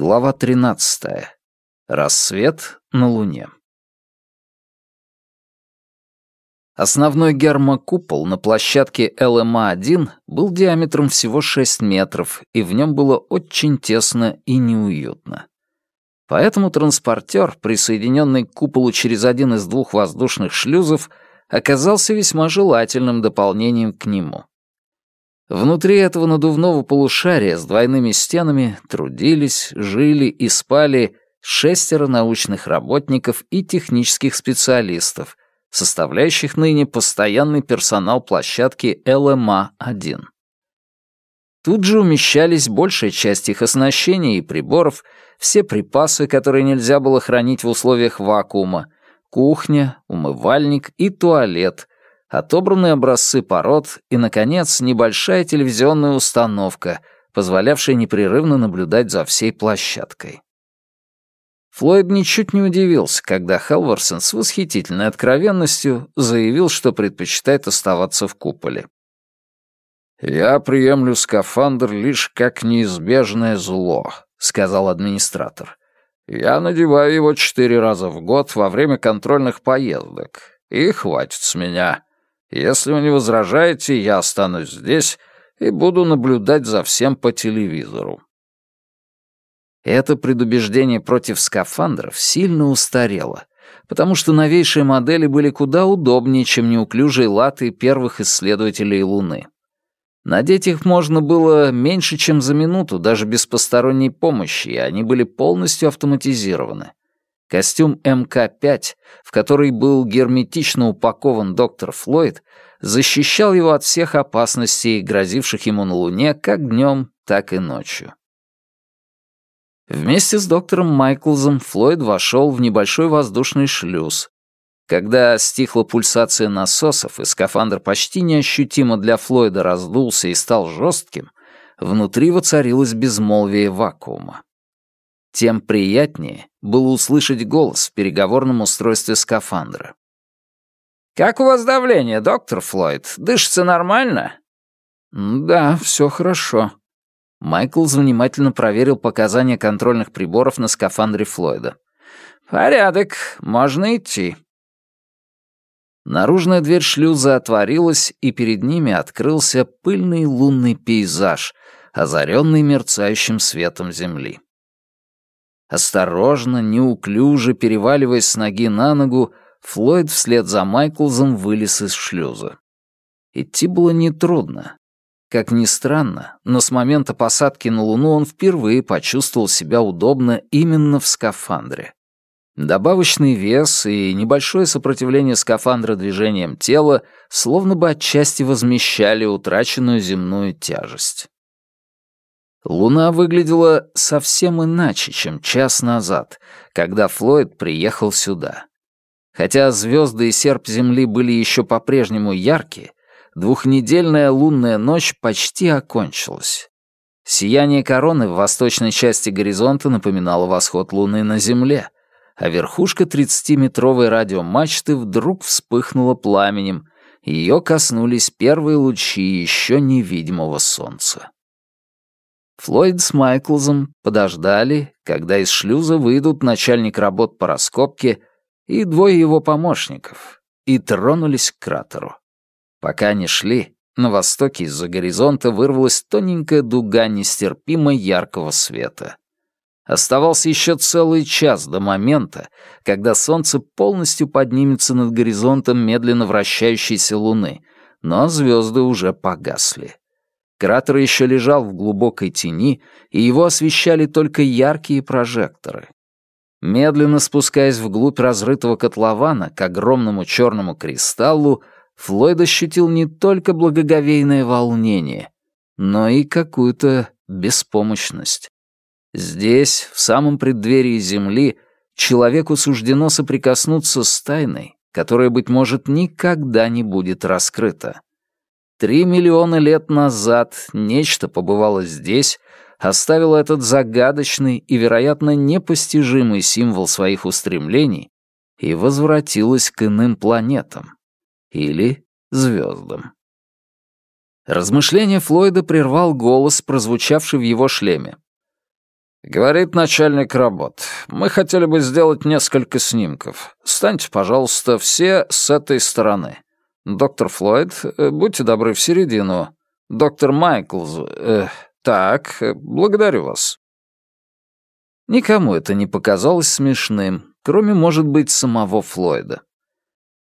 Глава 13. Рассвет на Луне. Основной гермокупол на площадке ЛМА-1 был диаметром всего 6 метров, и в нем было очень тесно и неуютно. Поэтому транспортер, присоединенный к куполу через один из двух воздушных шлюзов, оказался весьма желательным дополнением к нему. Внутри этого надувного полушария с двойными стенами трудились, жили и спали шестеро научных работников и технических специалистов, составляющих ныне постоянный персонал площадки ЛМА-1. Тут же умещались большая часть их оснащения и приборов, все припасы, которые нельзя было хранить в условиях вакуума, кухня, умывальник и туалет, отобранные образцы пород и, наконец, небольшая телевизионная установка, позволявшая непрерывно наблюдать за всей площадкой. Флойд ничуть не удивился, когда Хелварсон с восхитительной откровенностью заявил, что предпочитает оставаться в куполе. «Я приемлю скафандр лишь как неизбежное зло», — сказал администратор. «Я надеваю его четыре раза в год во время контрольных поездок, и хватит с меня. Если вы не возражаете, я останусь здесь и буду наблюдать за всем по телевизору». Это предубеждение против скафандров сильно устарело, потому что новейшие модели были куда удобнее, чем неуклюжие латы первых исследователей Луны. Надеть их можно было меньше, чем за минуту, даже без посторонней помощи, и они были полностью автоматизированы. Костюм МК-5, в который был герметично упакован доктор Флойд, защищал его от всех опасностей, грозивших ему на Луне как днем, так и ночью. Вместе с доктором Майклзом Флойд вошел в небольшой воздушный шлюз. Когда стихла пульсация насосов и скафандр почти неощутимо для Флойда раздулся и стал жестким, внутри воцарилось безмолвие вакуума. Тем приятнее было услышать голос в переговорном устройстве скафандра. «Как у вас давление, доктор Флойд? Дышится нормально?» «Да, все хорошо». Майкл внимательно проверил показания контрольных приборов на скафандре Флойда. «Порядок, можно идти». Наружная дверь шлюза отворилась, и перед ними открылся пыльный лунный пейзаж, озаренный мерцающим светом Земли. Осторожно, неуклюже, переваливаясь с ноги на ногу, Флойд вслед за Майклзом вылез из шлюза. Идти было нетрудно. Как ни странно, но с момента посадки на Луну он впервые почувствовал себя удобно именно в скафандре. Добавочный вес и небольшое сопротивление скафандра движением тела словно бы отчасти возмещали утраченную земную тяжесть. Луна выглядела совсем иначе, чем час назад, когда Флойд приехал сюда. Хотя звезды и серп Земли были еще по-прежнему яркие, двухнедельная лунная ночь почти окончилась. Сияние короны в восточной части горизонта напоминало восход Луны на Земле, а верхушка 30-метровой радиомачты вдруг вспыхнула пламенем, ее коснулись первые лучи еще невидимого солнца. Флойд с Майклзом подождали, когда из шлюза выйдут начальник работ по раскопке и двое его помощников, и тронулись к кратеру. Пока они шли, на востоке из-за горизонта вырвалась тоненькая дуга нестерпимо яркого света. Оставался еще целый час до момента, когда солнце полностью поднимется над горизонтом медленно вращающейся луны, но звезды уже погасли. Кратер еще лежал в глубокой тени, и его освещали только яркие прожекторы. Медленно спускаясь вглубь разрытого котлована к огромному черному кристаллу, Флойд ощутил не только благоговейное волнение, но и какую-то беспомощность. Здесь, в самом преддверии Земли, человеку суждено соприкоснуться с тайной, которая, быть может, никогда не будет раскрыта. Три миллиона лет назад нечто побывало здесь, оставило этот загадочный и, вероятно, непостижимый символ своих устремлений и возвратилось к иным планетам. Или звездам. Размышление Флойда прервал голос, прозвучавший в его шлеме. Говорит начальник работ. Мы хотели бы сделать несколько снимков. Станьте, пожалуйста, все с этой стороны. Доктор Флойд, э, будьте добры в середину. Доктор Майклз, э, так, э, благодарю вас. Никому это не показалось смешным, кроме, может быть, самого Флойда.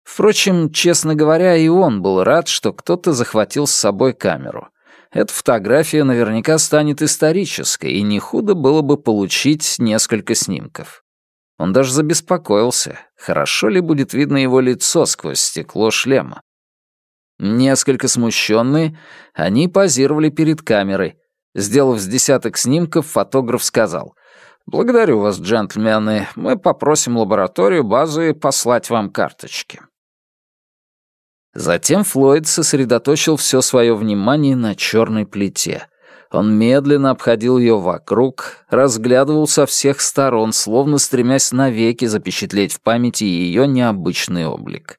Впрочем, честно говоря, и он был рад, что кто-то захватил с собой камеру — эта фотография наверняка станет исторической, и не худо было бы получить несколько снимков. Он даже забеспокоился, хорошо ли будет видно его лицо сквозь стекло шлема. Несколько смущенные, они позировали перед камерой. Сделав с десяток снимков, фотограф сказал, «Благодарю вас, джентльмены, мы попросим лабораторию базы послать вам карточки». Затем Флойд сосредоточил все свое внимание на черной плите. Он медленно обходил ее вокруг, разглядывал со всех сторон, словно стремясь навеки запечатлеть в памяти ее необычный облик.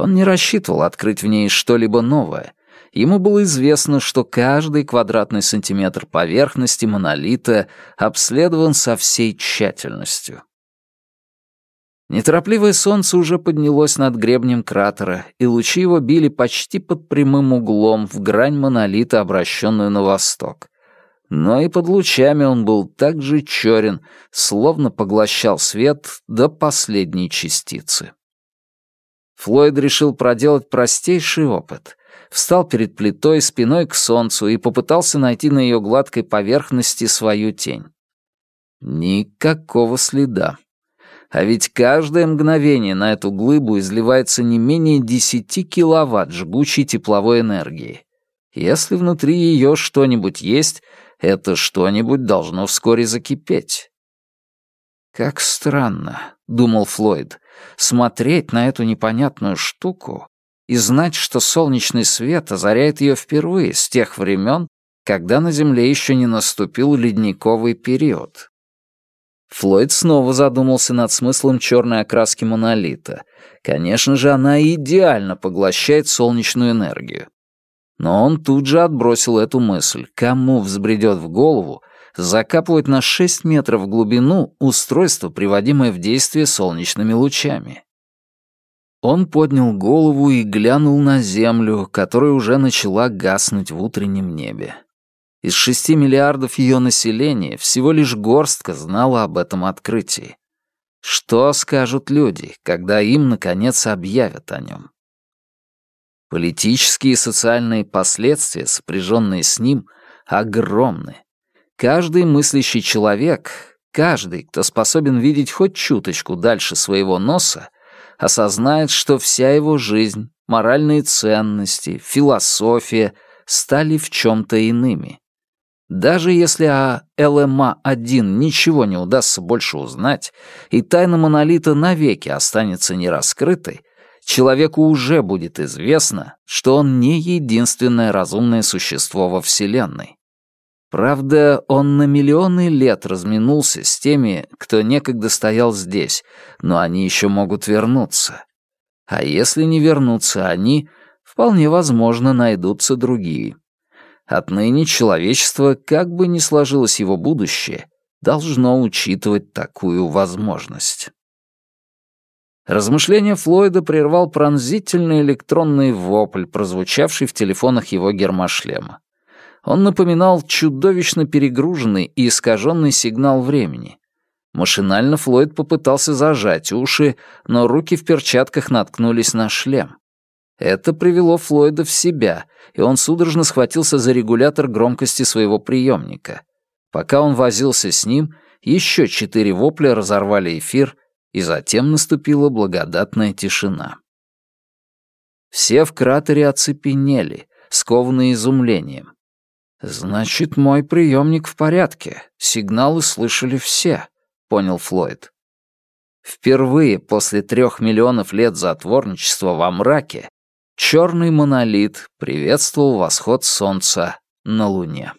Он не рассчитывал открыть в ней что-либо новое. Ему было известно, что каждый квадратный сантиметр поверхности монолита обследован со всей тщательностью. Неторопливое солнце уже поднялось над гребнем кратера, и лучи его били почти под прямым углом в грань монолита, обращенную на восток. Но и под лучами он был так же черен, словно поглощал свет до последней частицы. Флойд решил проделать простейший опыт. Встал перед плитой спиной к солнцу и попытался найти на ее гладкой поверхности свою тень. Никакого следа. А ведь каждое мгновение на эту глыбу изливается не менее 10 киловатт жгучей тепловой энергии. Если внутри ее что-нибудь есть, это что-нибудь должно вскоре закипеть. «Как странно», — думал Флойд, — «смотреть на эту непонятную штуку и знать, что солнечный свет озаряет ее впервые с тех времен, когда на Земле еще не наступил ледниковый период». Флойд снова задумался над смыслом черной окраски монолита. Конечно же, она идеально поглощает солнечную энергию. Но он тут же отбросил эту мысль. Кому взбредет в голову закапывать на 6 метров в глубину устройство, приводимое в действие солнечными лучами? Он поднял голову и глянул на землю, которая уже начала гаснуть в утреннем небе. Из шести миллиардов ее населения всего лишь горстка знала об этом открытии. Что скажут люди, когда им, наконец, объявят о нем? Политические и социальные последствия, сопряженные с ним, огромны. Каждый мыслящий человек, каждый, кто способен видеть хоть чуточку дальше своего носа, осознает, что вся его жизнь, моральные ценности, философия стали в чем-то иными. Даже если о ЛМА-1 ничего не удастся больше узнать, и тайна монолита навеки останется нераскрытой, человеку уже будет известно, что он не единственное разумное существо во Вселенной. Правда, он на миллионы лет разминулся с теми, кто некогда стоял здесь, но они еще могут вернуться. А если не вернутся они, вполне возможно, найдутся другие. Отныне человечество, как бы ни сложилось его будущее, должно учитывать такую возможность. Размышление Флойда прервал пронзительный электронный вопль, прозвучавший в телефонах его гермошлема. Он напоминал чудовищно перегруженный и искаженный сигнал времени. Машинально Флойд попытался зажать уши, но руки в перчатках наткнулись на шлем. Это привело Флойда в себя, и он судорожно схватился за регулятор громкости своего приемника. Пока он возился с ним, еще четыре вопля разорвали эфир, и затем наступила благодатная тишина. Все в кратере оцепенели, скованные изумлением. «Значит, мой приемник в порядке. Сигналы слышали все», — понял Флойд. Впервые после трех миллионов лет затворничества во мраке Черный монолит приветствовал восход солнца на Луне.